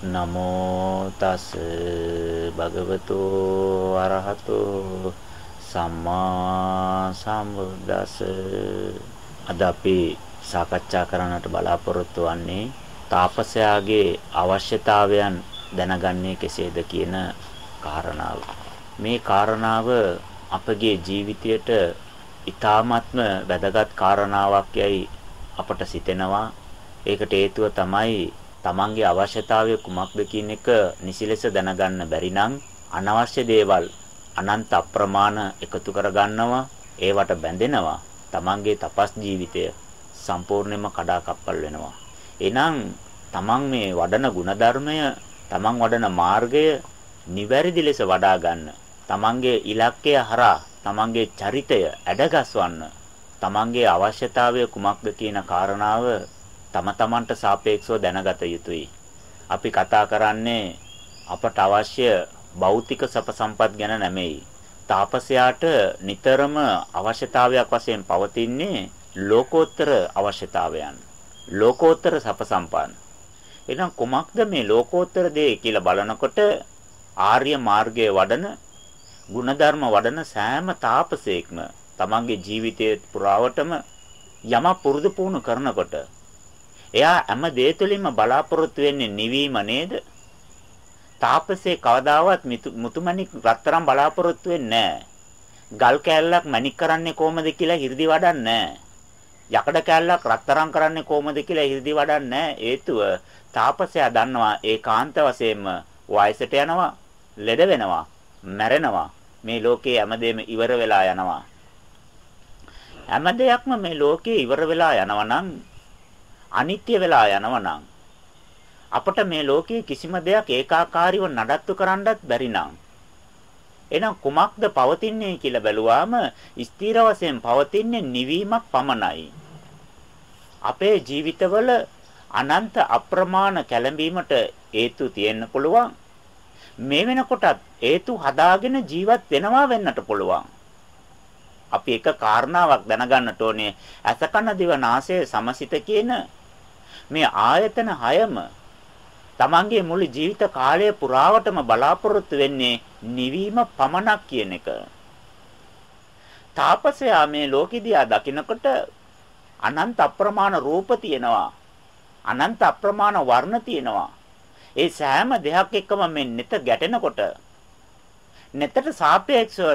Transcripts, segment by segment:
නමෝ තස් භගවතු අරහතු සම්මා සම්බුද්දස් අද අපි සාකච්ඡා කරන්නට බලාපොරොත්තු වෙන්නේ තාපසයාගේ අවශ්‍යතාවයන් දැනගන්නේ කෙසේද කියන කාරණාව. මේ කාරණාව අපගේ ජීවිතයට ඊ타ත්ම වැදගත් කාරණාවක් යයි අපට සිතෙනවා. ඒකට හේතුව තමයි තමන්ගේ අවශ්‍යතාවය කුමක්ද කියන එක නිසිලෙස දැනගන්න බැරි නම් අනවශ්‍ය දේවල් අනන්ත අප්‍රමාණ එකතු කරගන්නවා ඒවට බැඳෙනවා තමන්ගේ තපස් ජීවිතය සම්පූර්ණයෙන්ම කඩාකප්පල් වෙනවා. එහෙනම් තමන් මේ වඩන ಗುಣධර්මය තමන් වඩන මාර්ගය නිවැරදි ලෙස වඩා ගන්න තමන්ගේ ඉලක්කය හරහා තමන්ගේ චරිතය ඇඩගස්වන්න තමන්ගේ අවශ්‍යතාවය කුමක්ද කියන කාරණාව තම තමන්ට සාපේක්ෂව දැනගත යුතුයි. අපි කතා කරන්නේ අපට අවශ්‍ය භෞතික සප සම්පත් ගැන නෙමෙයි. තාපසයාට නිතරම අවශ්‍යතාවයක් වශයෙන් පවතින්නේ ලෝකෝත්තර අවශ්‍යතාවයන්. ලෝකෝත්තර සප සම්පන්න. එහෙනම් කුමක්ද මේ ලෝකෝත්තර දේ කියලා බලනකොට ආර්ය මාර්ගයේ වඩන ಗುಣධර්ම වඩන සෑම තාපසයෙක්ම තමන්ගේ ජීවිතයේ පුරාවටම යම පුරුදු පුහුණු කරනකොට එයා හැම දේ තුළින්ම බලාපොරොත්තු වෙන්නේ නිවීම නේද? තාපසේ කවදාවත් මුතුමණික් රත්තරන් බලාපොරොත්තු වෙන්නේ ගල් කෑල්ලක් මණික් කරන්නේ කොහමද කියලා හි르දි වඩන්නේ යකඩ කෑල්ලක් රත්තරන් කරන්නේ කොහමද කියලා හි르දි වඩන්නේ හේතුව තාපසයා දන්නවා ඒකාන්ත වශයෙන්ම වයසට යනවා ලෙඩ වෙනවා මැරෙනවා. මේ ලෝකේ හැමදේම ඉවර වෙලා යනවා. හැම දෙයක්ම මේ ලෝකේ ඉවර වෙලා යනවා නම් අනිත්‍ය වෙලා යනවනම් අපට මේ ලෝකයේ කිසිම දෙයක් ඒකාකාරීව නඩත්තු කරන්නත් බැරි නම් එහෙනම් කුමක්ද පවතින්නේ කියලා බැලුවාම ස්ථීර වශයෙන් පවතින්නේ නිවීමක් පමණයි. අපේ ජීවිතවල අනන්ත අප්‍රමාණ කැළඹීමට හේතු තියෙන්න පුළුවන්. මේ වෙනකොටත් හේතු හදාගෙන ජීවත් වෙනවා වෙන්නට පුළුවන්. අපි එක කාරණාවක් දැනගන්නට ඕනේ. අසකන දිව නාසය සමසිත කියන මේ ආයතන හයම තමන්ගේ මුළු ජීවිත කාලය පුරාවටම බලාපොරොත්තු වෙන්නේ නිවීම පමණක් කියන එක. තාපසයා මේ ලෝකෙදියා දකිනකොට අනන්ත අප්‍රමාණ රූප තියෙනවා. අනන්ත අප්‍රමාණ වර්ණ තියෙනවා. ඒ සෑම දෙයක් එක්කම මේ නෙත ගැටෙනකොට නෙතට සාපේක්ෂව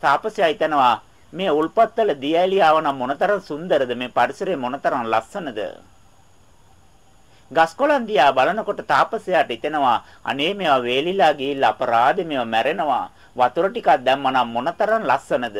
තාපසයා හිතනවා මේ උල්පත්තල දියැලියාව නම් මොනතරම් සුන්දරද මේ පරිසරය මොනතරම් ලස්සනද ගස්කොළන් දිහා බලනකොට තාපසයාට හිතෙනවා අනේ මේවා වේලිලා ගිහිල්ලා අපරාධ මේවා මැරෙනවා. වතුර ටිකක් දැම්මනම් මොනතරම් ලස්සනද?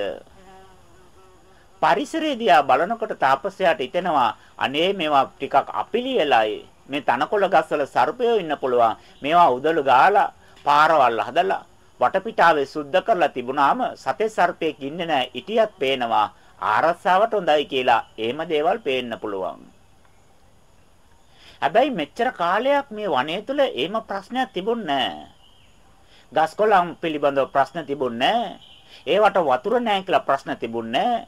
පරිසරය දිහා බලනකොට තාපසයාට හිතෙනවා අනේ මේවා ටිකක් අපිලි වෙලායි මේ තනකොළ ගස්වල සර්පයෝ ඉන්න පුළුවන්. මේවා උදළු ගාලා පාරවල් හදලා වටපිටාවේ සුද්ධ කරලා තිබුණාම සතේ සර්පයෙක් ඉන්නේ නැහැ. ඉටියක් පේනවා. ආරස්සාවට හොඳයි කියලා. එහෙම දේවල් පේන්න පුළුවන්. හැබැයි මෙච්චර කාලයක් මේ වනයේ තුල එහෙම ප්‍රශ්නයක් තිබුණේ නැහැ. ගස්කොළන් පිළිබඳව ප්‍රශ්න තිබුණේ නැහැ. ඒවට වතුර නැහැ කියලා ප්‍රශ්න තිබුණේ නැහැ.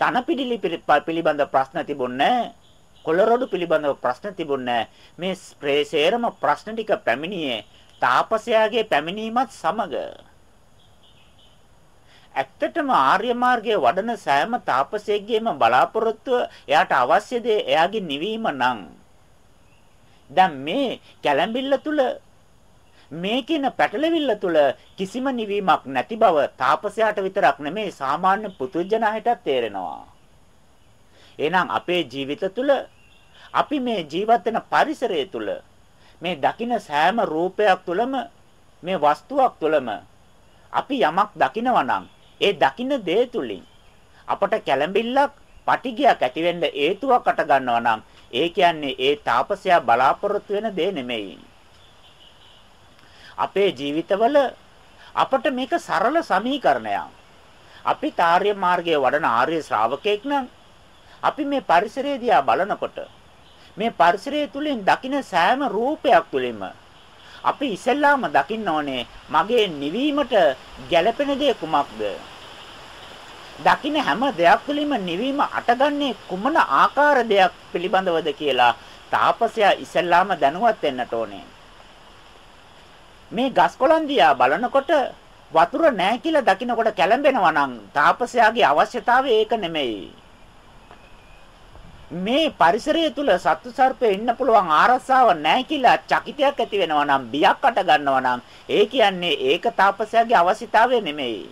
තන පිළිලි පිළිබඳ ප්‍රශ්න තිබුණේ නැහැ. කොළරොඩු පිළිබඳව ප්‍රශ්න තිබුණේ මේ ස්ප්‍රේසේරම ප්‍රශ්න ටික පැමිණියේ තාපසයාගේ පැමිණීමත් සමග ඇත්තටම ආර්ය මාර්ගයේ වඩන සෑම තාපසයෙක්ගේම බලාපොරොත්තුව එයාට අවශ්‍ය දේ එයාගේ නිවීම නම්. දැන් මේ කැළඹිල්ල තුල මේ කියන පැටලෙවිල්ල තුල කිසිම නිවීමක් නැති බව තාපසයාට විතරක් නෙමේ සාමාන්‍ය පුදුජනහයටත් තේරෙනවා. එහෙනම් අපේ ජීවිත තුල අපි මේ ජීවත් වෙන පරිසරය තුල මේ දකින සෑම රූපයක් තුලම මේ වස්තුවක් තුලම අපි යමක් දකිනවා නම් ඒ දකින්න දේ තුලින් අපට කැළඹිල්ලක් පටිගයක් ඇති වෙන්න හේතුවක් අට ගන්නවා නම් ඒ කියන්නේ ඒ තාපසයා බලාපොරොත්තු වෙන දේ නෙමෙයි. අපේ ජීවිතවල අපට මේක සරල සමීකරණයක්. අපි ආර්ය මාර්ගයේ වඩන ආර්ය ශ්‍රාවකෙක් නම් අපි මේ පරිසරය දිහා බලනකොට මේ පරිසරය තුලින් දකින සෑම රූපයක් තුලින්ම අපි ඉස්සෙල්ලාම දකින්න ඕනේ මගේ නිවීමට ගැළපෙන දේ කුමක්ද? දකින්න හැම දෙයක් තුළින්ම නිවීම අටගන්නේ කුමන ආකාර දෙයක් පිළිබඳවද කියලා තාපසයා ඉස්සෙල්ලාම දැනුවත් වෙන්නට ඕනේ. මේ ගස් කොළන් දිහා බලනකොට වතුර නැහැ කියලා දකිනකොට කැළඹෙනවා නම් තාපසයාගේ අවශ්‍යතාවය ඒක නෙමෙයි. මේ පරිසරය තුල සත්තු සර්පේ ඉන්න පුළුවන් ආරස්සාව නැහැ කියලා චකිතයක් ඇති වෙනවා නම් බියක් අට ගන්නවා නම් ඒ කියන්නේ ඒක තාපසයාගේ අවශ්‍යතාවය නෙමෙයි.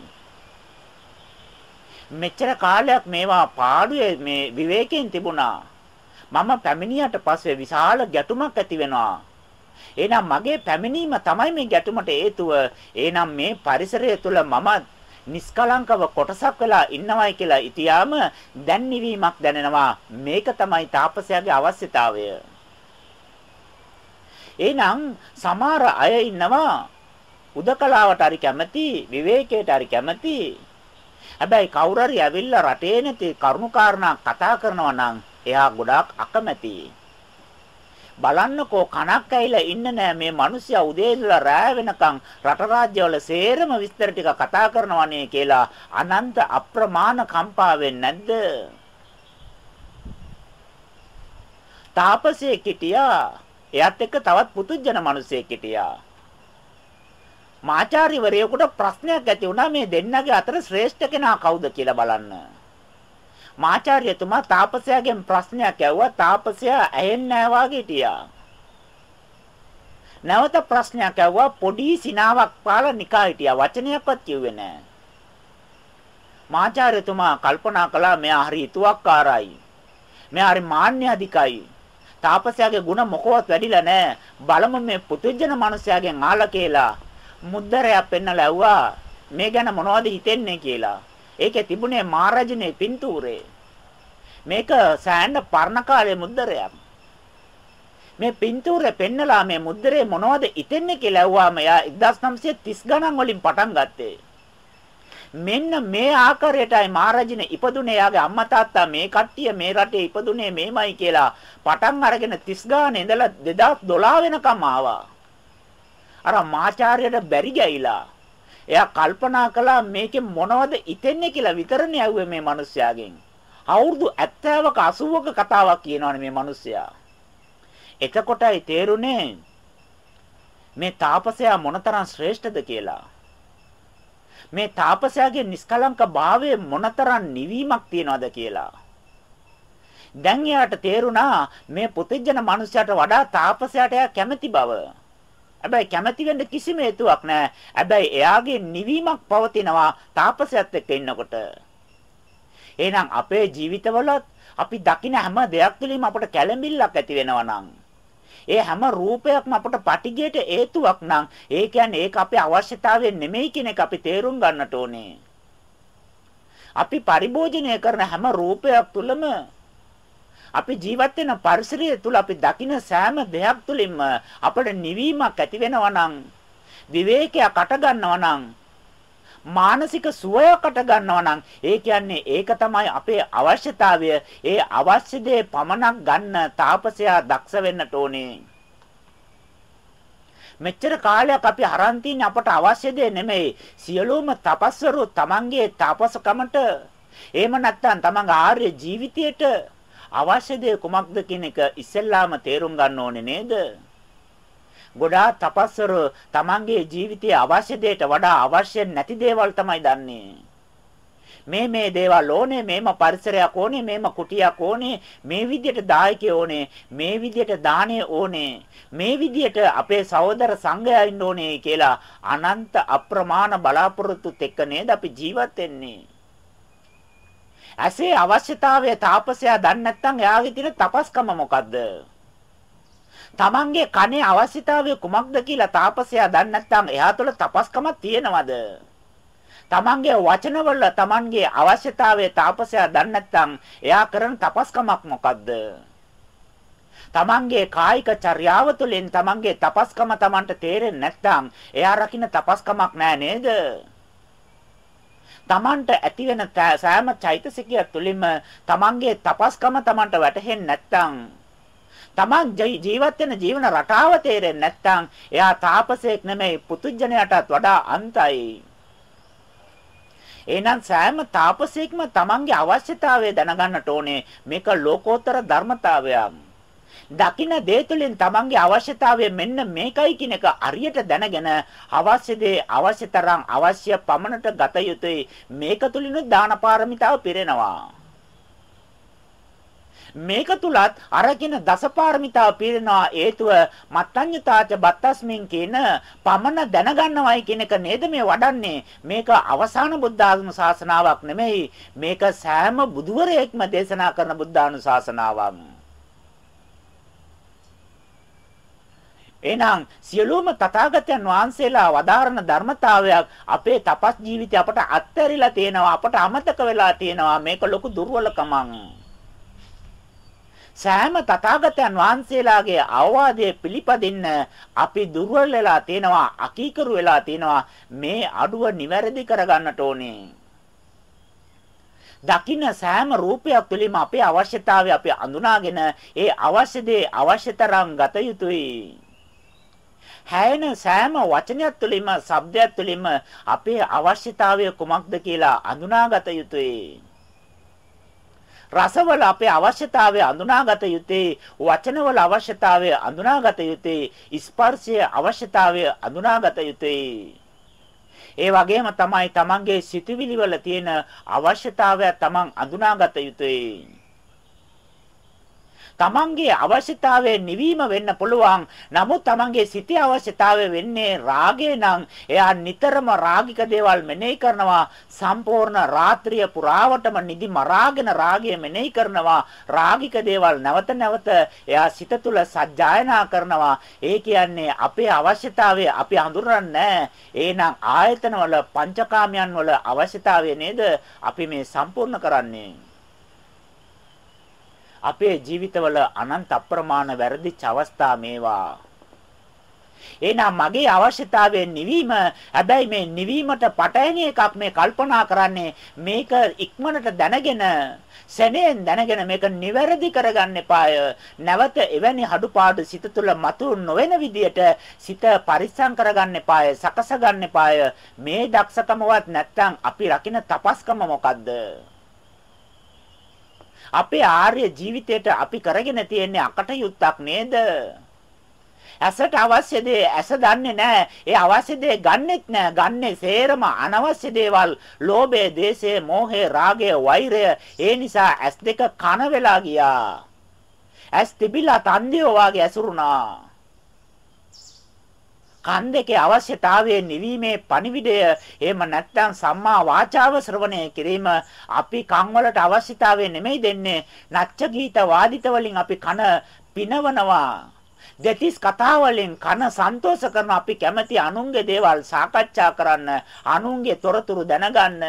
මෙච්චර කාලයක් මේවා පාඩුවේ මේ විවේකයෙන් තිබුණා. මම පැමිණියට පස්සේ විශාල ගැටුමක් ඇති වෙනවා. එහෙනම් මගේ පැමිණීම තමයි මේ ගැටුමට හේතුව. එහෙනම් මේ පරිසරය තුල මම නිස්කලංකව කොටසක් වෙලා ඉන්නවයි කියලා ඉතියාම දැන් නිවීමක් දැනෙනවා. මේක තමයි තාපසයාගේ අවශ්‍යතාවය. එහෙනම් සමහර අය ඉන්නවා. උදකලාවට හරි කැමති විවේකයට හරි කැමති. හැබැයි කවුරු හරි ඇවිල්ලා රටේ නැති කරුණුකාරණා කතා කරනවා නම් එයා ගොඩාක් අකමැතියි. බලන්නකෝ කනක් ඇහිලා ඉන්න නෑ මේ මිනිස්සයා උදේ ඉඳලා රෑ වෙනකන් රට රාජ්‍යවල සේරම විස්තර ටික කතා කරනවනේ කියලා අනන්ත අප්‍රමාණ කම්පා නැද්ද? තාපසයේ කිටියා එයත් එක්ක තවත් පුතුජන මිනිසෙක් හිටියා. මාචාරිවරයෙකුට ප්‍රශ්නයක් ඇති වුණා මේ දෙන්නගේ අතර ශ්‍රේෂ්ඨ කෙනා කවුද කියලා බලන්න. මාචාර්යතුමා තාපසයාගෙන් ප්‍රශ්නයක් ඇහුවා තාපසයා ඇහෙන්නේ නැහැ වාගේ හිටියා. නැවත ප්‍රශ්නයක් ඇහුවා පොඩි සිනාවක් පාලා නිකා හිටියා වචනයක්වත් කිව්වේ නැහැ. මාචාර්යතුමා කල්පනා කළා මෙයා හරි හිතුවක්කාරයි. මෙයා හරි මාන්‍ය අධිකයි. තාපසයාගේ ಗುಣ මොකවත් වැඩිලා නැහැ. බලමු මේ පුදුජන මිනිසයාගෙන් ආලා කියලා මුද්දරයක් පෙන්නලා ඇහුවා මේ ගැන මොනවද හිතෙන්නේ කියලා. ඒකේ තිබුණේ මහරජනේ පින්තූරේ. මේක සෑහෙන පරණ කාලේ මුද්දරයක්. මේ පින්තූරේ පෙන්නලා මේ මුද්දරේ මොනවද ඉතින්නේ කියලා ඇහුවාම එයා 1930 ගණන් වලින් පටන් ගත්තේ. මෙන්න මේ ආකාරයටයි මහරජින ඉපදුනේ යාගේ අම්මා තාත්තා මේ කට්ටිය මේ රටේ ඉපදුනේ මේමයි කියලා පටන් අරගෙන 30 ගානේ ඉඳලා 2012 වෙනකම් ආවා. අර මාචාර්යයට බැරි ගෑයිලා එයා කල්පනා කළා මේකේ මොනවද ඉතින්නේ කියලා විතරනේ ඇහුවේ මේ මිනිස්යාගෙන්. අවුරුදු 70ක 80ක කතාවක් කියනවනේ මේ මිනිස්සයා. එතකොටයි තේරුනේ මේ තාපසයා මොනතරම් ශ්‍රේෂ්ඨද කියලා. මේ තාපසයාගේ නිස්කලංක භාවයේ මොනතරම් නිවීමක් තියනවද කියලා. දැන් එයාට තේරුණා මේ පුතිජන මිනිසයාට වඩා තාපසයාට එයා කැමති බව. හැබැයි කැමැති වෙන්න කිසිම හේතුවක් නැහැ. හැබැයි එයාගේ නිවීමක් පවතිනවා තාපසයත් එක්ක ඉන්නකොට. එහෙනම් අපේ ජීවිතවලත් අපි දකින හැම දෙයක් තුළින්ම අපට කැළඹිල්ලක් ඇති වෙනවා ඒ හැම රූපයක්ම අපට පටිගයට හේතුවක් නම් ඒ කියන්නේ ඒක අපේ අවශ්‍යතාවය නෙමෙයි කියන එක අපි තේරුම් ගන්නට ඕනේ. අපි පරිභෝජනය කරන හැම රූපයක් තුළම අපි ජීවත් වෙන පරිසරය තුල අපි දකින සෑම දෙයක් තුලින්ම අපට නිවීමක් ඇති වෙනවා නම් විවේකයක් අට ගන්නවා නම් මානසික සුවයකට ගන්නවා නම් ඒ කියන්නේ ඒක තමයි අපේ අවශ්‍යතාවය. ඒ අවශ්‍ය දේ පමණක් ගන්න තාපසයා දක්ෂ වෙන්නට ඕනේ. මෙච්චර කාලයක් අපි අරන් තින්නේ අපට අවශ්‍ය දේ නෙමෙයි. සියලුම තපස්වරු තමන්ගේ තාපසකමට එහෙම නැත්නම් තමන්ගේ ආර්ය ජීවිතයට අවශ්‍ය දේ කුමක්ද කියන එක ඉස්සෙල්ලාම තේරුම් ගන්න ඕනේ නේද? ගොඩාක් තපස්වර තමන්ගේ ජීවිතයේ අවශ්‍ය දෙයට වඩා අවශ්‍ය නැති දේවල් තමයි දන්නේ. මේ මේ දේවල් ඕනේ මේම පරිසරයක් ඕනේ මේම කුටියක් ඕනේ මේ විදියට දායකය ඕනේ මේ විදියට දාණය ඕනේ මේ විදියට අපේ සහෝදර සංඝයා ඉන්න ඕනේ කියලා අනන්ත අප්‍රමාණ බලාපොරොත්තුත් එක්ක නේද අපි ජීවත් වෙන්නේ. ඇසේ අවශ්‍යතාවය තාපසයා දන්නේ නැත්නම් එයාගේ තියෙන තපස්කම මොකද්ද? තමන්ගේ කනේ අවශ්‍යතාවය කුමක්ද කියලා තාපසයා දන්නේ නැත්නම් එයා තුළ තපස්කමක් තියෙනවද? තමන්ගේ වචනවල තමන්ගේ අවශ්‍යතාවය තාපසයා දන්නේ නැත්නම් එයා කරන තපස්කමක් මොකද්ද? තමන්ගේ කායික චර්යාව තුළින් තමන්ගේ තපස්කම තමන්ට තේරෙන්නේ නැත්නම් එයා රකින්න තපස්කමක් නෑ නේද? තමන්ට ඇති වෙන සෑම චෛතසිකයක් තුළින්ම තමන්ගේ තපස්කම තමන්ට වැටහෙන්නේ නැත්නම් Taman ජීවත් වෙන ජීවන රටාව තේරෙන්නේ නැත්නම් එයා තාපසයෙක් නෙමෙයි පුතුජනයටත් වඩා අන්තයි. එහෙනම් සෑම තාපසයෙක්ම Tamanගේ අවශ්‍යතාවය දැනගන්නට ඕනේ. මේක ලෝකෝත්තර ධර්මතාවයක්. දකින්න දේ තුළින් තමන්ගේ අවශ්‍යතාවය මෙන්න මේකයි කියන එක අරියට දැනගෙන අවශ්‍ය දේ අවශ්‍ය තරම් අවශ්‍ය පමණට ගත යුතුයි. මේක තුළිනුත් දාන පාරමිතාව පිරෙනවා. මේක තුලත් අරගෙන දසපාරමිතාව පිරෙනවා. හේතුව මත්ඤ්‍යතාච බත්තස්මින් කියන පමණ දැනගන්නවයි කියන එක නේද මේ වඩන්නේ? මේක අවසාන බුද්ධාගම ශාසනාවක් නෙමෙයි. මේක සෑම බුදුවරයෙක්ම දේශනා කරන බුද්ධානුශාසනාවක්. එහෙනම් සියලුම තථාගතයන් වහන්සේලා වදාරන ධර්මතාවයක් අපේ තපස් ජීවිතය අපට අත්හැරිලා තියෙනවා අපට අමතක වෙලා තියෙනවා. මේක ලොකු දුර්වලකමක්. සෑම තථාගතයන් වහන්සේලාගේ අවවාදයේ පිළිපදින්න අපි දුර්වල වෙලා තියෙනවා අකීකරු වෙලා තියෙනවා. මේ අඩුව නිවැරදි කරගන්නට ඕනේ. දකින්න සෑම රූපයක් තුළින්ම අපේ අවශ්‍යතාවය අපි අඳුනාගෙන ඒ අවශ්‍ය දේ අවශ්‍ය තරම් ගත යුතුයි. හැයෙන සෑම වචනයක් තුළින්ම ශබ්දයක් තුළින්ම අපේ අවශ්‍යතාවය කුමක්ද කියලා අඳුනාගත යුතුයි. රසවල අපේ අවශ්‍යතාවය අඳුනාගත යුත්තේ වචනවල අවශ්‍යතාවය අඳුනාගත යුත්තේ ස්පර්ශයේ අවශ්‍යතාවය අඳුනාගත යුත්තේ ඒ වගේම තමයි තමන්ගේ සිතුවිලි වල තියෙන අවශ්‍යතාවය තමන් අඳුනාගත යුතුයි. තමන්ගේ අවශ්‍යතාවය නිවීම වෙන්න පුළුවන්. නමුත් තමන්ගේ සිතේ අවශ්‍යතාවය වෙන්නේ රාගය නම් එයා නිතරම රාගික දේවල් මෙනෙහි කරනවා. සම්පූර්ණ රාත්‍රිය පුරාවටම නිදි මරාගෙන රාගය මෙනෙහි කරනවා. රාගික දේවල් නැවත නැවත එයා සිත තුළ සජ්ජායනා කරනවා. ඒ කියන්නේ අපේ අවශ්‍යතාවය අපි හඳුනන්නේ එහෙනම් ආයතන වල පංචකාමයන් වල අවශ්‍යතාවය නේද අපි මේ සම්පූර්ණ කරන්නේ අපේ ජීවිතවල අනන්ත අප්‍රමාණ වැරදිච්ච අවස්ථා මේවා. එහෙනම් මගේ අවශ්‍යතාවයෙන් නිවීම හැබැයි මේ නිවීමට පටහැනි එකක් මේ කල්පනා කරන්නේ මේක ඉක්මනට දැනගෙන සැනෙන් දැනගෙන මේක නිවැරදි කරගන්න එපාය. නැවත එවැනි හඩුපාඩු සිත තුළ මතු නොවන විදියට සිත පරිස්සම් කරගන්න එපාය සකස ගන්න එපාය. මේ දක්ෂකමවත් නැත්තම් අපි රකින්න තපස්කම මොකද්ද? අපේ ආර්ය ජීවිතයට අපි කරගෙන තියෙන්නේ අකටයුත්තක් නේද? ඇසට අවශ්‍ය දේ ඇස දන්නේ නැහැ. ඒ අවශ්‍ය දේ ගන්නෙත් නැහැ. ගන්නේ සේරම අනවශ්‍ය දේවල්. ලෝභය, දේශය, මෝහය, රාගය, වෛරය. ඒ නිසා ඇස් දෙක කන වෙලා ගියා. ඇස් තිබිලා තන්දියෝ වාගේ ඇසුරුණා. කන් දෙකේ අවශ්‍යතාවයේ නිවීමේ පණිවිඩය එහෙම නැත්නම් සම්මා වාචාව ශ්‍රවණය කිරීම අපි කන් වලට අවශ්‍යතාවය නෙමෙයි දෙන්නේ. නච්ච ගීත වාදිත වලින් අපි කන පිනවනවා. දෙතිස් කතා වලින් කන සන්තෝෂ කරන අපි කැමති අනුන්ගේ දේවල් සාකච්ඡා කරන්න අනුන්ගේ තොරතුරු දැනගන්න.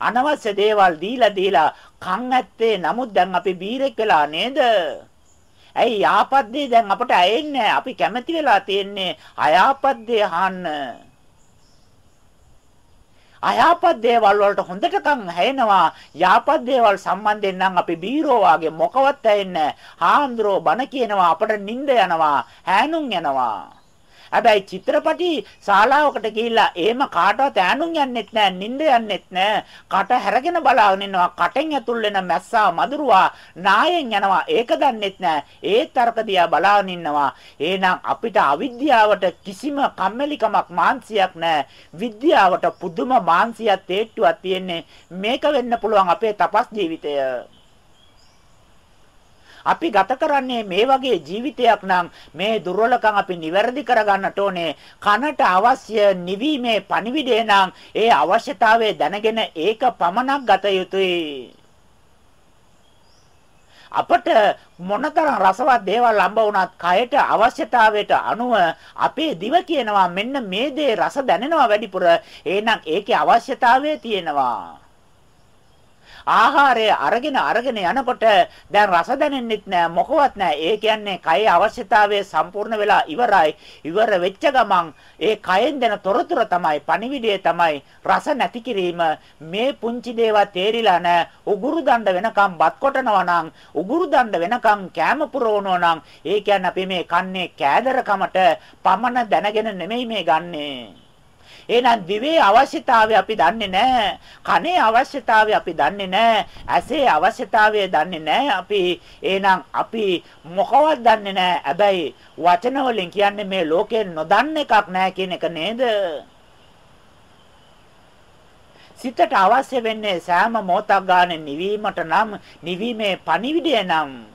අනවශ්‍ය දේවල් දීලා දීලා කන් ඇත්තේ නමුත් දැන් අපි බීරෙක් වෙලා නේද? ඇයි යාපත් දේ දැන් අපට ඇයෙන්නේ අපි කැමති වෙලා තියෙන්නේ අයාපත් දේ අහන්න. අයාපත් දේවල් වලට හොඳට කන් හැෙනවා. යාපත් දේවල් සම්බන්ධයෙන් නම් අපි බීරෝ වාගේ මොකවත් ඇයෙන්නේ නැහැ. හාන්දරෝ බන කියනවා අපට නිින්ද යනවා. හැනුම් යනවා. හැබැයි චිත්‍රපටි ශාලාවකට ගිහිල්ලා එහෙම කාටවත් ඈනුම් යන්නෙත් නෑ, නිින්ද යන්නෙත් නෑ. කට හැරගෙන බලාගෙන ඉන්නවා. කටෙන් ඇතුල් වෙන මැස්සා මදුරුවා නායෙන් යනවා. ඒක දන්නෙත් නෑ. ඒත් අරක දිහා බලාගෙන ඉන්නවා. එහෙනම් අපිට අවිද්‍යාවට කිසිම කම්මැලිකමක් මාන්සියක් නෑ. විද්‍යාවට පුදුම මාන්සියක් තේට්ටුවක් තියෙන්නේ. මේක වෙන්න පුළුවන් අපේ තපස් ජීවිතය. අපි ගත කරන්නේ මේ වගේ ජීවිතයක් නම් මේ දුර්වලකම් අපි නිවැරදි කරගන්නට ඕනේ. කනට අවශ්‍ය නිවීමේ පණිවිඩය නම් ඒ අවශ්‍යතාවය දැනගෙන ඒක පමණක් ගත යුතුයි. අපට මොනතරම් රසවත් දේවල් හම්බ වුණත් කයට අවශ්‍යතාවයට අනුව අපේ දිව කියනවා මෙන්න මේ දේ රස දැනෙනවා වැඩිපුර එහෙනම් ඒකේ අවශ්‍යතාවය තියෙනවා ආහාරය අරගෙන අරගෙන යනකොට දැන් රස දැනෙන්නෙත් නෑ මොකවත් නෑ. ඒ කියන්නේ කයේ අවශ්‍යතාවය සම්පූර්ණ වෙලා ඉවරයි. ඉවර වෙච්ච ගමන් ඒ කයෙන් දෙන තොරතුර තමයි පණිවිඩය තමයි රස නැති කිරීම. මේ පුංචි දේවල් තේරිලා නෑ. උගුරු දණ්ඩ වෙනකම් බත් කොටනවා නම් උගුරු දණ්ඩ වෙනකම් කෑම පුරවනවා නම් ඒ කියන්නේ අපි මේ කන්නේ කෑදරකමට පමණ දැනගෙන නෙමෙයි මේ ගන්නේ. එහෙනම් දිවේ අවශ්‍යතාවය අපි දන්නේ නැහැ. කනේ අවශ්‍යතාවය අපි දන්නේ නැහැ. ඇසේ අවශ්‍යතාවය දන්නේ නැහැ. අපි එහෙනම් අපි මොකවත් දන්නේ නැහැ. හැබැයි වචන වලින් කියන්නේ මේ ලෝකේ නොදන්න එකක් නැහැ කියන එක නේද? සිතට අවශ්‍ය වෙන්නේ සෑම මොහොතක් ගානේ නිවීමට නම් නිවීමේ පණිවිඩය නම්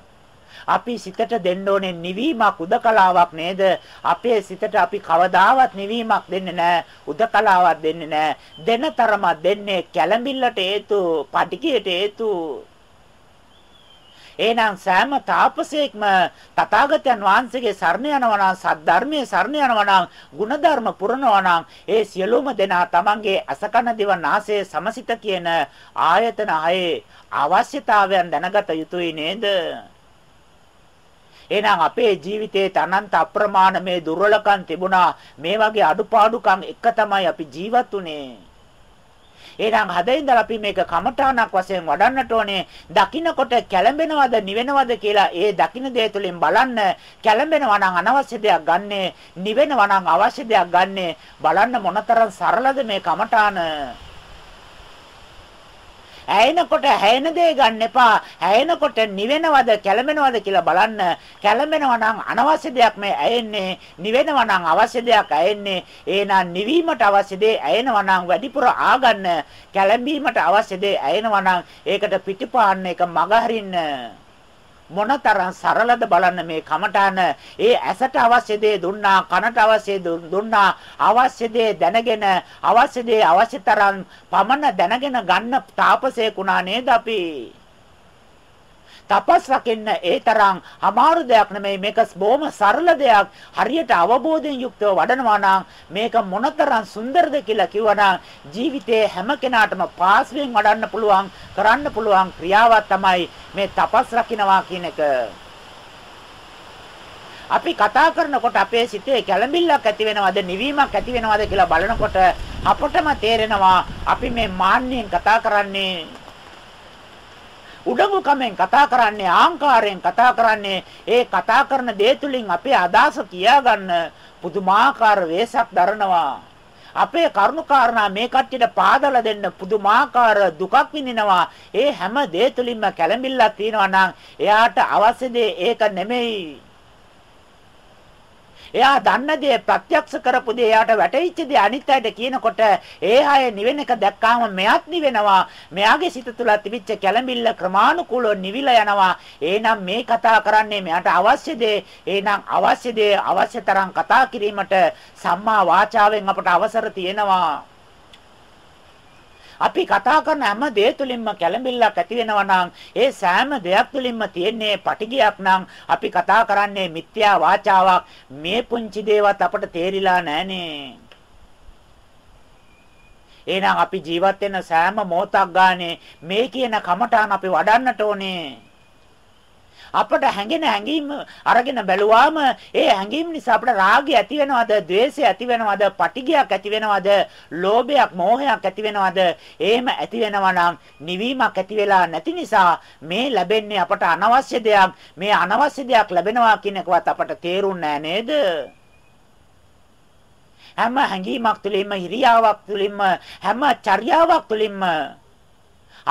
අපි සිතට දෙන්න ඕනේ නිවීමක් උදකලාවක් නේද? අපේ සිතට අපි කවදාවත් නිවීමක් දෙන්නේ නැහැ. උදකලාවක් දෙන්නේ නැහැ. දෙන තරමක් දෙන්නේ කැළඹිල්ලට හේතු, පටිගයට හේතු. එහෙනම් සෑම තාපසයෙක්ම තථාගතයන් වහන්සේගේ සරණ යනවා නම් සද්ධර්මයේ සරණ යනවා නම් ಗುಣධර්ම පුරනවා නම් ඒ සියලුම දෙනා තමන්ගේ අසකන දිව නාසය සමසිත කියන ආයතන හයේ අවශ්‍යතාවයන් දැනගත යුතුයි නේද? එහෙනම් අපේ ජීවිතයේ අනන්ත අප්‍රමාණ මේ දුර්වලකම් තිබුණා මේ වගේ අඩුපාඩුකම් එක තමයි අපි ජීවත් උනේ එහෙනම් හදින්දලා අපි මේක කමඨාණක් වශයෙන් වඩන්නට ඕනේ. දකින්නකොට කැළඹෙනවද නිවෙනවද කියලා ඒ දකින්න දේ තුළින් බලන්න. කැළඹෙනවා නම් අනවශ්‍ය දෙයක් ගන්නෙ, නිවෙනවා නම් අවශ්‍ය දෙයක් ගන්නෙ. බලන්න මොනතරම් සරලද මේ කමඨාන. ඇයෙනකොට හැයෙන දේ ගන්න එපා. ඇයෙනකොට නිවෙනවද කැළඹෙනවද කියලා බලන්න. කැළඹෙනවා නම් අනවශ්‍ය දෙයක් මේ ඇයෙන්නේ. නිවෙනවා නම් අවශ්‍ය දෙයක් ඇයෙන්නේ. එහෙනම් නිවීමට අවශ්‍ය දේ ඇයෙනවා නම් වැඩිපුර ආගන්න. කැළඹීමට අවශ්‍ය දේ ඇයෙනවා නම් ඒකට පිටිපාන්න එක මගහරින්න. මොනතරම් සරලද බලන්න මේ කමඨාන? ඒ ඇසට අවශ්‍ය දේ දුන්නා කනට අවශ්‍ය දුන්නා අවශ්‍ය දේ දැනගෙන අවශ්‍ය දේ අවශ්‍ය තරම් පමණ දැනගෙන ගන්න තාපසේකුණා නේද අපි? තපස් රකින්න ඒ තරම් අමාරු දෙයක් නෙමෙයි. මේක බොහොම සරල දෙයක්. හරියට අවබෝධයෙන් යුක්තව වඩනවා නම් මේක මොනතරම් සුන්දරද කියලා කිව්වනම් ජීවිතේ හැම කෙනාටම පාස්වෙන් වඩන්න පුළුවන් කරන්න පුළුවන් ක්‍රියාවක් තමයි මේ තපස් රකින්නවා කියන එක. අපි කතා කරනකොට අපේ සිතේ කැළඹිල්ලක් ඇති වෙනවද නිවීමක් ඇති වෙනවද කියලා බලනකොට අපටම තේරෙනවා අපි මේ මාන්නයෙන් කතා කරන්නේ උඩඟු කමෙන් කතා කරන්නේ ආංකාරයෙන් කතා කරන්නේ ඒ කතා කරන දේ තුලින් අපේ අදහස කියාගන්න පුදුමාකාර වෙසක් දරනවා. අපේ කරුණාකාරණා මේ කට්ටියට පාදලා දෙන්න පුදුමාකාර දුකක් විඳිනවා. ඒ හැම දේ තුලින්ම කැළඹිල්ලක් තියෙනවා නම් එයාට අවශ්‍ය දේ ඒක නෙමෙයි. එයා දන්න දේ ප්‍රත්‍යක්ෂ කරපු දේ එයාට වැටහිච්ච දේ අනිත් අයට කියනකොට ඒ අය නිවෙන එක දැක්කාම මෙයාත් නිවෙනවා. මෙයාගේ සිත තුළ තිබිච්ච කැළඹිල්ල ක්‍රමානුකූලව නිවිලා යනවා. එහෙනම් මේ කතා කරන්නේ මෙයාට අවශ්‍ය දේ. එහෙනම් අවශ්‍ය දේ අවශ්‍ය තරම් කතා කිරීමට සම්මා වාචාවෙන් අපට අවසර තියෙනවා. අපි කතා කරන හැම දේ තුලින්ම කැළඹිල්ලක් ඇති වෙනවා නම් ඒ සෑම දෙයක් තුලින්ම තියෙන්නේ පටිගයක් නම්. අපි කතා කරන්නේ මිත්‍යා වාචාවක්. මේ පුංචි දේවත් අපට තේරිලා නැහනේ. එහෙනම් අපි ජීවත් වෙන සෑම මොහොතක් ගානේ මේ කියන කමඨාන අපි වඩන්නට ඕනේ. අපට හැඟෙන හැඟීම් අරගෙන බැලුවාම ඒ හැඟීම් නිසා අපට රාගය ඇති වෙනවද, ద్వේෂය ඇති වෙනවද, පටිඝයක් ඇති වෙනවද, ලෝභයක්, මෝහයක් ඇති වෙනවද? එහෙම ඇති වෙනවා නම් නිවීමක් ඇති වෙලා නැති නිසා මේ ලැබෙන්නේ අපට අනවශ්‍ය දෙයක්. මේ අනවශ්‍ය දෙයක් ලැබෙනවා කියන එකවත් අපට තේරුන්නේ නේද? හැම හැඟීමක් තුළින්ම හිරියාවක් තුළින්ම හැම චර්යාවක් තුළින්ම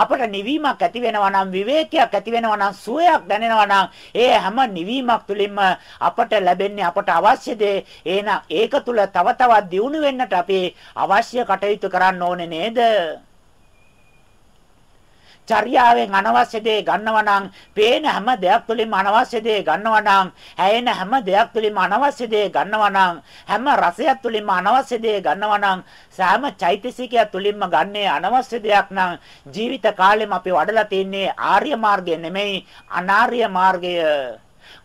අපට නිවීමක් ඇති වෙනවා නම් විවේකයක් ඇති වෙනවා නම් සුවයක් දැනෙනවා නම් ඒ හැම නිවීමක් තුළින්ම අපට ලැබෙන්නේ අපට අවශ්‍ය දේ. එහෙනම් ඒක තුල තව තවත් දියුණු වෙන්නට අපි අවශ්‍ය කටයුතු කරන්න ඕනේ නේද? චර්යාවෙන් අනවශ්‍ය දේ ගන්නවා නම්, පේන හැම දෙයක් තුළින්ම අනවශ්‍ය දේ ගන්නවා නම්, ඇයෙන හැම දෙයක් තුළින්ම අනවශ්‍ය දේ ගන්නවා නම්, හැම රසයක් තුළින්ම අනවශ්‍ය දේ ගන්නවා නම්, සෑම චෛතසිකයක් තුළින්ම ගන්නේ අනවශ්‍ය දෙයක් නම් ජීවිත කාලෙම අපි වඩලා තින්නේ ආර්ය මාර්ගය නෙමෙයි අනාර්ය මාර්ගය.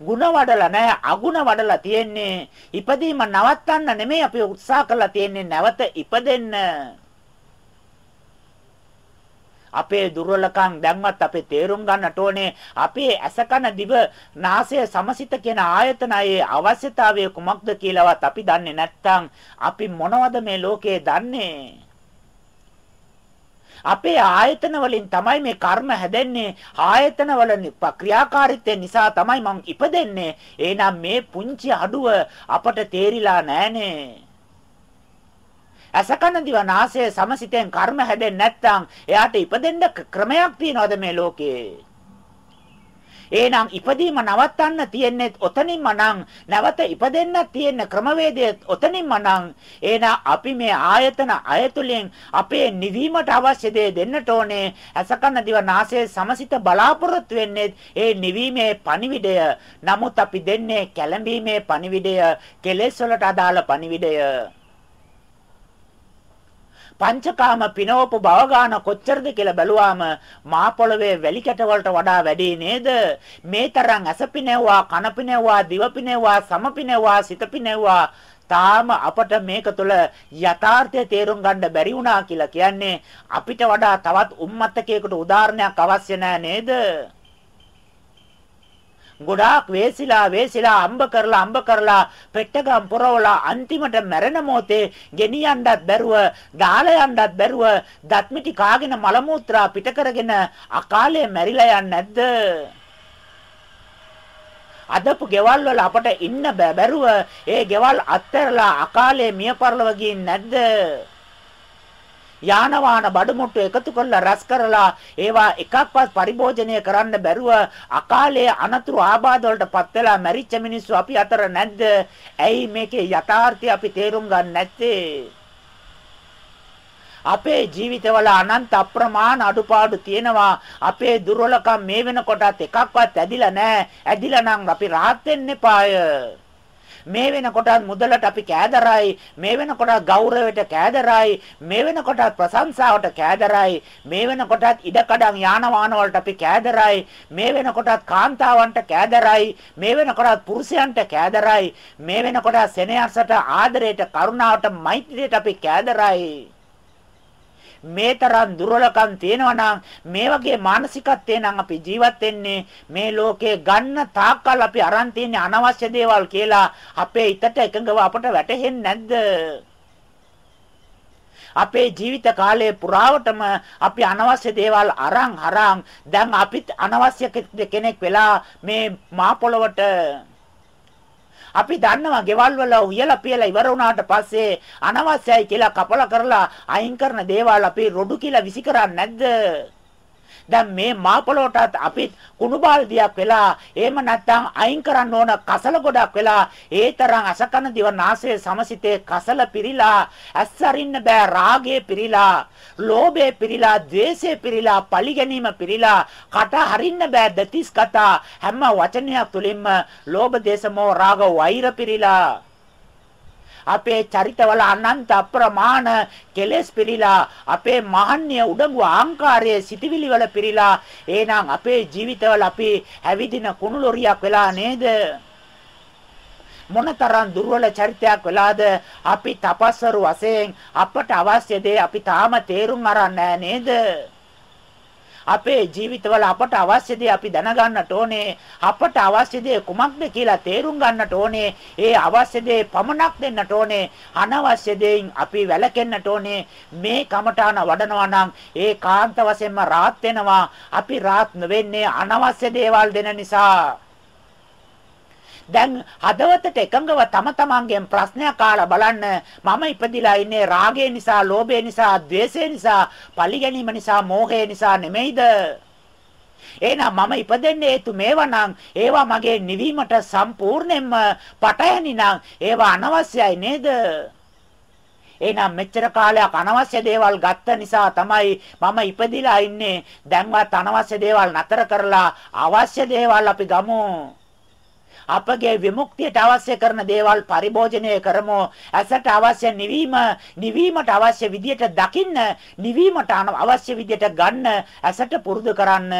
ಗುಣ වඩලා නැහැ අගුණ වඩලා තියෙන්නේ ඉපදීම නවත්තන්න නෙමෙයි අපි උත්සාහ කරලා තියෙන්නේ නැවත ඉපදෙන්න අපේ දුර්වලකම් දැන්වත් අපේ තේරුම් ගන්නට ඕනේ. අපේ ඇසකන දිව නාසය සමසිත කියන ආයතනයේ අවශ්‍යතාවය කුමක්ද කියලාවත් අපි දන්නේ නැත්නම් අපි මොනවද මේ ලෝකේ දන්නේ? අපේ ආයතන වලින් තමයි මේ කර්ම හැදෙන්නේ. ආයතන වල ක්‍රියාකාරීත්වය නිසා තමයි මං ඉපදෙන්නේ. එහෙනම් මේ පුංචි අඩුව අපට තේරිලා නැහනේ. අසකන දිව නාසය සමසිතෙන් කර්ම හැදෙන්නේ නැත්නම් එයාට ඉපදෙන්න ක්‍රමයක් තියනවද මේ ලෝකේ? එහෙනම් ඉපදීම නවත්තන්න තියෙන්නේ ඔතනින්ම නම් නැවත ඉපදෙන්න තියෙන ක්‍රමවේදය ඔතනින්ම නම් එහෙනම් අපි මේ ආයතන අයතුලින් අපේ නිවීමට අවශ්‍ය දේ දෙන්නට ඕනේ. අසකන දිව නාසය සමසිත බලාපොරොත්තු වෙන්නේ ඒ නිවීමේ පණිවිඩය. නමුත් අපි දෙන්නේ කැළඹීමේ පණිවිඩය කෙලෙස් වලට අදාළ පණිවිඩය. පංචකාම පිනවපු භවගාන කොච්චරද කියලා බැලුවාම මා පොළවේ වැලි කැට වලට වඩා වැඩි නේද? මේ තරම් ඇස පිනෙව්වා කන පිනෙව්වා දිව පිනෙව්වා සම පිනෙව්වා සිත පිනෙව්වා තාම අපට මේක තුළ යථාර්ථය තේරුම් ගන්න බැරි වුණා කියලා කියන්නේ අපිට වඩා තවත් උම්මත්තකයකට උදාහරණයක් අවශ්‍ය නැහැ නේද? ගොඩාක් වේසිලා වේසිලා අම්බ කරලා අම්බ කරලා පෙට්ටගම් පොරවලා අන්තිමට මැරෙන මොහොතේ ගෙනියන්නත් බැරුව දාලා යන්නත් බැරුව දත්මිටි කාගෙන මල මුත්‍රා පිට කරගෙන අකාලේ මැරිලා යන්නේ නැද්ද? අදපු ගෙවල් වල අපට ඉන්න බැරුව ඒ ගෙවල් අත්හැරලා අකාලේ මිය පරලව ගින් නැද්ද? යාන වාහන බඩමුට්ටු එකතු කරලා රැස් කරලා ඒවා එකක්වත් පරිභෝජනය කරන්න බැරුව අකාලයේ අනතුරු ආබාධ වලටපත් වෙලා මැරිච්ච මිනිස්සු අපි අතර නැද්ද? ඇයි මේකේ යථාර්ථය අපි තේරුම් ගන්න නැත්තේ? අපේ ජීවිතවල අනන්ත අප්‍රමාණ අඩුපාඩු තියෙනවා. අපේ දුර්වලකම් මේ වෙනකොටත් එකක්වත් ඇදිලා නැහැ. ඇදිලා නම් අපි rahat වෙන්න එපාය. මේ වෙනකොටත් මුදලට අපි කෑදරයි මේ වෙනකොටත් ගෞරවයට කෑදරයි මේ වෙනකොටත් ප්‍රශංසාවට කෑදරයි මේ වෙනකොටත් ඉඩකඩම් යාන වාහන වලට අපි කෑදරයි මේ වෙනකොටත් කාන්තාවන්ට කෑදරයි මේ වෙනකොටත් පුරුෂයන්ට කෑදරයි මේ වෙනකොටත් සෙනෙහසට ආදරයට කරුණාවට මෛත්‍රියට අපි කෑදරයි. මේ තරම් දුර්වලකම් තියෙනවා නම් මේ වගේ මානසිකත්වය නම් අපි ජීවත් වෙන්නේ මේ ලෝකේ ගන්න තාක්කල් අපි අරන් තියෙන අනවශ්‍ය දේවල් කියලා අපේ හිතට එකඟව අපට වැටහෙන්නේ නැද්ද? අපේ ජීවිත කාලය පුරාවටම අපි අනවශ්‍ය දේවල් අරන් අරන් දැන් අපිත් අනවශ්‍ය කෙනෙක් වෙලා මේ මා පොළවට අපි දන්නවා ගෙවල් වල උයලා පියලා ඉවර වුණාට පස්සේ අනවශ්‍යයි කියලා කපලා කරලා අයින් කරන දේවල් අපි රොඩු කියලා විසි කරන්නේ නැද්ද? දැන් මේ මාපොළොටත් අපිත් කුණු බාල්දියක් වෙලා එහෙම නැත්නම් අයින් කරන්න ඕන කසල ගොඩක් වෙලා ඒ තරම් අසකන දිව නාසයේ සමසිතේ කසල පිරීලා ඇස්සරින්න බෑ රාගයේ පිරීලා ලෝභයේ පිරීලා ද්වේෂයේ පිරීලා පලි ගැනීම පිරීලා කට හරින්න බෑ දතිස් කතා හැම වචනයක් තුලින්ම ලෝභ දේශ මොහ රාග වෛර පිරීලා. අපේ චරිතවල අනන්ත අප්‍රමාණ කෙලෙස් පිරීලා අපේ මහන්‍ය උඩඟු ආංකාරයේ සිටිවිලි වල පිරීලා එහෙනම් අපේ ජීවිතවල අපි හැවිදින කුණුලොරියක් වෙලා නේද? මොනතරම් දුර්වල චරිතයක් වෙලාද අපි තපස්වරු වශයෙන් අපට අවශ්‍ය දේ අපි තාම තේරුම් අරන් නේද? අපේ ජීවිතවල අපට අවශ්‍ය දේ අපි දැනගන්නට ඕනේ. අපට අවශ්‍ය දේ කුමක්ද කියලා තේරුම් ගන්නට ඕනේ. ඒ අවශ්‍ය දේ පමණක් දෙන්නට ඕනේ. අනවශ්‍ය දේයින් අපි වැළකෙන්නට ඕනේ. මේ කමඨාන වඩනවා නම් ඒ කාන්ත වශයෙන්ම රාත් වෙනවා. අපි රාත් නොවෙන්නේ අනවශ්‍ය දේවල් දෙන නිසා. දැන් හදවතට එකඟව තම තමන්ගෙන් ප්‍රශ්නයක් අහලා බලන්න මම ඉපදිලා ඉන්නේ රාගය නිසා, ලෝභය නිසා, ద్వේෂය නිසා, පලි ගැනීම නිසා, මෝහය නිසා නෙමෙයිද? එහෙනම් මම ඉපදෙන්නේ හේතු මේවා නම් ඒවා මගේ නිවීමට සම්පූර්ණයෙන්ම පටහැනි නම් ඒවා අනවශ්‍යයි නේද? එහෙනම් මෙච්චර කාලයක් අනවශ්‍ය දේවල් ගත්ත නිසා තමයි මම ඉපදිලා ඉන්නේ. දැන්වත් අනවශ්‍ය දේවල් නතර කරලා අවශ්‍ය දේවල් අපි ගමු. අපගේ විමුක්තියට අවශ්‍ය කරන දේවල් පරිභෝජනය කරමු. ඇසට අවශ්‍ය නිවීම, නිවීමට අවශ්‍ය විදියට දකින්න, නිවීමට අවශ්‍ය විදියට ගන්න ඇසට පුරුදු කරන්න.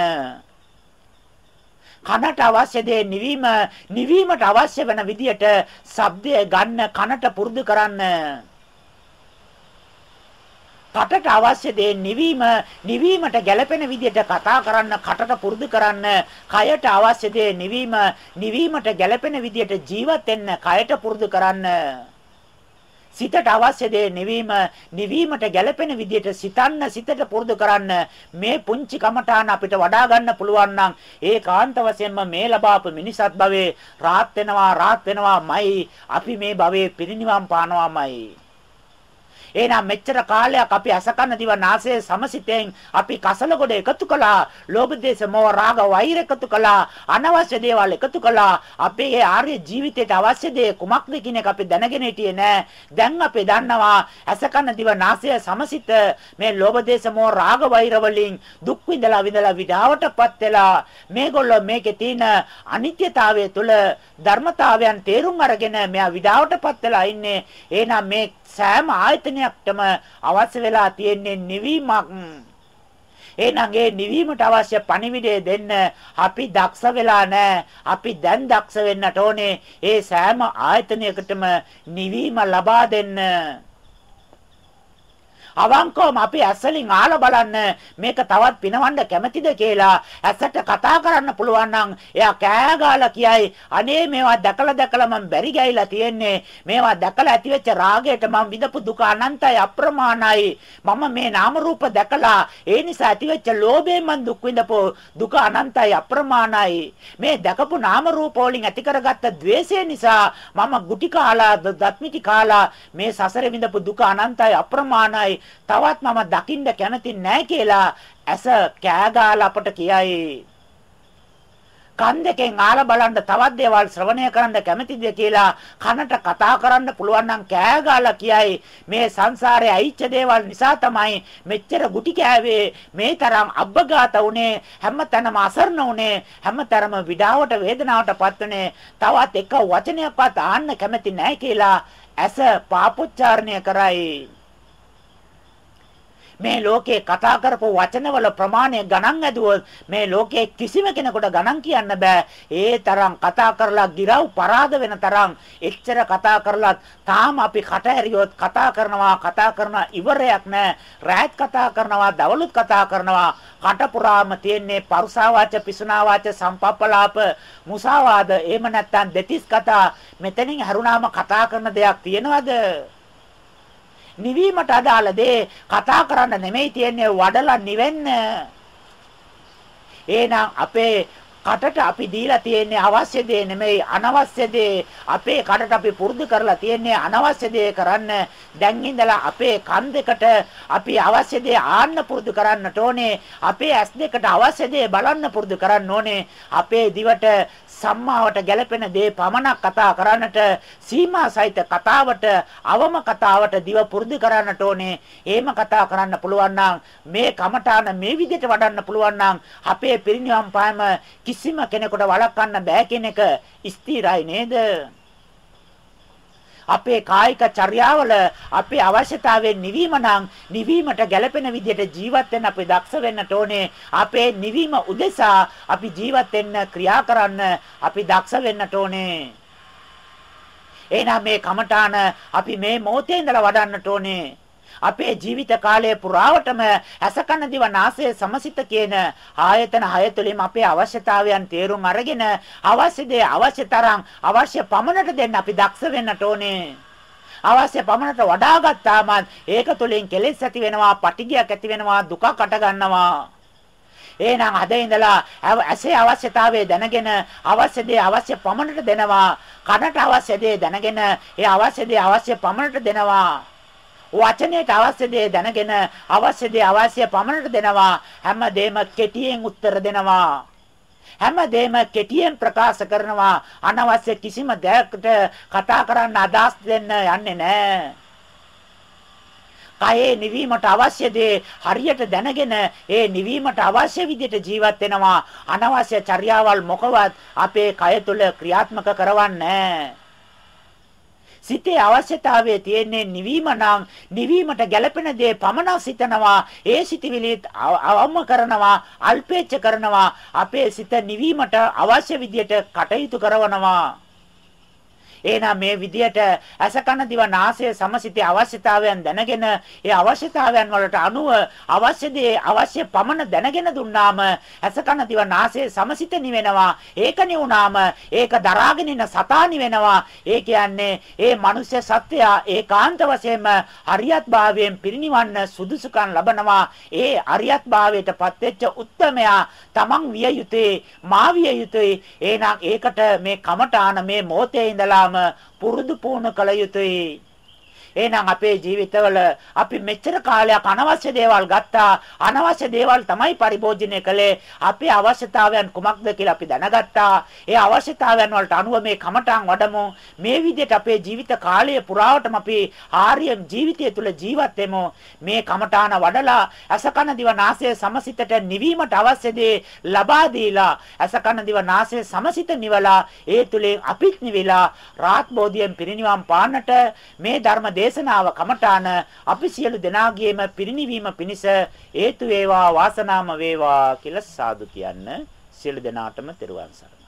කනට අවශ්‍ය දේ නිවීම, නිවීමට අවශ්‍ය වෙන විදියට ශබ්දය ගන්න කනට පුරුදු කරන්න. කටට අවශ්‍ය දේ නිවීම නිවීමට ගැළපෙන විදිහට කතා කරන්න කටට පුරුදු කරන්න කයට අවශ්‍ය දේ නිවීම නිවීමට ගැළපෙන විදිහට ජීවත් වෙන්න කයට පුරුදු කරන්න. සිතට අවශ්‍ය දේ නිවීම නිවීමට ගැළපෙන විදිහට සිතන්න සිතට පුරුදු කරන්න. මේ පුංචි කමඨාන අපිට වඩා ගන්න පුළුවන් නම් ඒකාන්ත වශයෙන්ම මේ ලබාපු මිනිසත් භවයේ රාත් වෙනවා රාත් වෙනවාමයි අපි මේ භවයේ පිරිනිවන් පානවාමයි. එහෙනම් මෙච්චර කාලයක් අපි අසකන දිව නාසය සමසිතෙන් අපි කසල කොට එකතු කළා. ලෝභ දේශ මොහ රාග වෛර එකතු කළා. අනවශ්‍ය දේවල් එකතු කළා. අපේ ඒ ආර්ය ජීවිතයට අවශ්‍ය දේ කුමක්ද කියන එක අපි දැනගෙන හිටියේ නෑ. දැන් අපි දන්නවා අසකන දිව නාසය සමසිත මේ ලෝභ දේශ මොහ රාග වෛර වලින් දුක් විඳලා විඳලා විඩාවටපත් වෙලා මේගොල්ලෝ මේකේ තියෙන අනිත්‍යතාවය තුළ ධර්මතාවයන් තේරුම් අරගෙන මෙයා විඩාවටපත් වෙලා ඉන්නේ. එහෙනම් මේ සෑම ආයතනයක්ටම අවශ්‍ය වෙලා තියෙන්නේ නිවීමක්. එහෙනම් ඒ නිවීමට අවශ්‍ය පණිවිඩය දෙන්න අපි දක්ෂ වෙලා නැහැ. අපි දැන් දක්ෂ වෙන්නට ඕනේ. ඒ සෑම ආයතනයකටම නිවීම ලබා දෙන්න. අවංකවම අපි ඇසලින් ආලා බලන්න. මේක තවත් පිනවන්න කැමතිද කියලා ඇසට කතා කරන්න පුළුවන් නම් එයා කෑ ගාලා කියයි අනේ මේවා දැකලා දැකලා මම බැරි ගෑයිලා තියෙන්නේ. මේවා දැකලා ඇතිවෙච්ච රාගයට මම විඳපු දුක අනන්තයි අප්‍රමාණයි. මම මේ නාම රූප දැකලා ඒ නිසා ඇතිවෙච්ච ලෝභයෙන් මම දුක් විඳපු දුක අනන්තයි අප්‍රමාණයි. මේ දැකපු නාම රූප වලින් ඇති කරගත්ත द्वේෂය නිසා මම ගුටි කාලා දත්මිටි කාලා මේ සසරේ විඳපු දුක අනන්තයි අප්‍රමාණයි. තවත් මම දකින්න කැමති නැහැ කියලා ඇස කෑගාලා අපට කියයි. කන් දෙකෙන් ආලා බලන්න තවත් දේවල් ශ්‍රවණය කරන්න කැමතිද කියලා කනට කතා කරන්න පුළුවන් නම් කෑගාලා කියයි. මේ සංසාරේ අයිච්ච දේවල් නිසා තමයි මෙච්චර ගුටි කෑවේ. මේ තරම් අබ්බගාත උනේ හැමතැනම අසරණ උනේ හැමතරම විඩාවට වේදනාවටපත් උනේ තවත් එක වචනයක්වත් ආන්න කැමති නැහැ කියලා ඇස පාපොච්චාරණය කරයි. මේ ලෝකේ කතා කරපු වචනවල ප්‍රමාණය ගණන් ඇදුවොත් මේ ලෝකේ කිසිම කෙනෙකුට ගණන් කියන්න බෑ. ඒ තරම් කතා කරලා ගිරව් පරාද වෙන තරම් එච්චර කතා කරලත් තාම අපි කට ඇරියොත් කතා කරනවා කතා කරන ඉවරයක් නෑ. රැත් කතා කරනවා දවලුත් කතා කරනවා කට පුරාම තියෙන්නේ පරුසාවාච පිසුනාවාච සම්පප්පලාප මුසාවාද එහෙම නැත්නම් දෙතිස් කතා මෙතනින් හැරුණාම කතා කරන දෙයක් තියනවද නිවීමට අදාළ දේ කතා කරන්න නෙමෙයි තියෙන්නේ වඩලා නිවෙන්න. එහෙනම් අපේ කටට අපි දීලා තියෙන්නේ අවශ්‍ය දේ නෙමෙයි අනවශ්‍ය දේ. අපේ කටට අපි පුරුදු කරලා තියෙන්නේ අනවශ්‍ය දේ කරන්න. දැන් ඉඳලා අපේ කන් දෙකට අපි අවශ්‍ය දේ ආන්න පුරුදු කරන්නට ඕනේ. අපේ ඇස් දෙකට අවශ්‍ය දේ බලන්න පුරුදු කරන්න ඕනේ. අපේ දිවට සම්මාවට ගැලපෙන දේ පමණක් කතා කරන්නට සීමා සහිත කතාවට අවම කතාවට දිව පුරුදු කරන්නට ඕනේ. එහෙම කතා කරන්න පුළුවන් මේ කමඨාන මේ විදිහට වඩන්න පුළුවන් නම් අපේ පිරිනිවන් පායම කිසිම කෙනෙකුට වළක්වන්න බෑ කියන එක ස්ථිරයි නේද? අපේ කායික චර්යාවල අපේ අවශ්‍යතාවයෙන් නිවීම නම් නිවීමට ගැළපෙන විදිහට ජීවත් වෙන්න අපි දක්ෂ වෙන්නට ඕනේ. අපේ නිවීම උදෙසා අපි ජීවත් වෙන්න ක්‍රියා කරන්න අපි දක්ෂ වෙන්නට ඕනේ. එහෙනම් මේ කමඨාන අපි මේ මොහොතේ ඉඳලා වඩන්නට ඕනේ. අපේ ජීවිත කාලය පුරාවටම අසකන දිව නාසය සමසිත කියන ආයතන හය තුළින් අපේ අවශ්‍යතාවයන් තේරුම් අරගෙන අවශ්‍ය දේ අවශ්‍ය තරම් අවශ්‍ය පමණට දෙන්න අපි දක්ෂ වෙන්නට ඕනේ. අවශ්‍ය පමණට වඩා ගත්තාම ඒක තුළින් කෙලෙස් ඇති වෙනවා, පටිගයක් ඇති වෙනවා, දුකක් අට ගන්නවා. එහෙනම් අද ඉඳලා ඇසේ අවශ්‍යතාවය දැනගෙන අවශ්‍ය දේ අවශ්‍ය පමණට දෙනවා. කනට අවශ්‍ය දේ දැනගෙන ඒ අවශ්‍ය දේ අවශ්‍ය පමණට දෙනවා. වචනයට අවශ්‍ය දේ දැනගෙන අවශ්‍ය දේ අවශ්‍ය පමණට දෙනවා. හැමදේම කෙටියෙන් උත්තර දෙනවා. හැමදේම කෙටියෙන් ප්‍රකාශ කරනවා. අනවශ්‍ය කිසිම දෙයකට කතා කරන්න අදහස් දෙන්න යන්නේ නැහැ කයේ නිවීමට අවශ්‍ය දේ හරියට දැනගෙන ඒ නිවීමට අවශ්‍ය විදිහට ජීවත් වෙනවා. අනවශ්‍ය චර්යාවල් මොකවත් අපේ කය තුල ක්‍රියාත්මක කරවන්නේ නැහැ සිතේ අවශ්‍යතාවය තියෙන්නේ නිවීම නම් නිවීමට ගැළපෙන දේ පමණක් සිතනවා. ඒ සිතවිලිත් අවම කරනවා අල්පේච්ඡ කරනවා. අපේ සිත නිවීමට අවශ්‍ය විදියට කටයුතු කරනවා. එහෙනම් මේ විදියට අසකන දිව නාසය සමසිතේ අවශ්‍යතාවයන් දැනගෙන ඒ අවශ්‍යතාවයන් වලට අනුව අවශ්‍ය දේ අවශ්‍ය පමණ දැනගෙන දුන්නාම අසකන දිව නාසය සමසිත නිවෙනවා. ඒක නිවුනාම ඒක දරාගෙන ඉන්න සතා නිවෙනවා. ඒ කියන්නේ ඒ මනුෂ්‍ය සත්‍යය ඒකාන්ත වශයෙන්ම අරියත් භාවයෙන් පිරිනිවන්න සුදුසුකම් ලබනවා. ඒ අරියත් භාවයට පත්වෙච්ච උත්තමයා තමන් විය යුතුයි මා විය යුතුයි. එහෙනම් ඒකට මේ කමඨාන මේ මොහොතේ ඉඳලා වුණාම පුරුදු පුහුණු කළ යුතුයි. එහෙනම් අපේ ජීවිතවල අපි මෙච්චර කාලයක් අනවශ්‍ය දේවල් ගත්තා. අනවශ්‍ය දේවල් තමයි පරිභෝජනය කළේ. අපේ අවශ්‍යතාවයන් කුමක්ද කියලා අපි දැනගත්තා. ඒ අවශ්‍යතාවයන් වලට අනුව මේ කමඨාන් වඩමු. මේ විදිහට අපේ ජීවිත කාලය පුරාවටම අපි ආර්ය ජීවිතය තුළ ජීවත් වෙමු. මේ කමඨාන වඩලා අසකන දිව නාසය සමසිතට නිවීමට අවශ්‍ය දේ ලබා දීලා අසකන දිව නාසය සමසිත නිවලා ඒ තුලින් අපිත් නිවිලා රාත් බෝධියෙන් පිරිනිවන් පාන්නට මේ ධර්ම දේශනාව කමඨාන අපි සියලු දෙනාගේම පිරිනිවීම පිණිස හේතු වේවා වාසනාම වේවා කියලා සාදු කියන්න සියලු දෙනාටම තෙරුවන් සරණයි.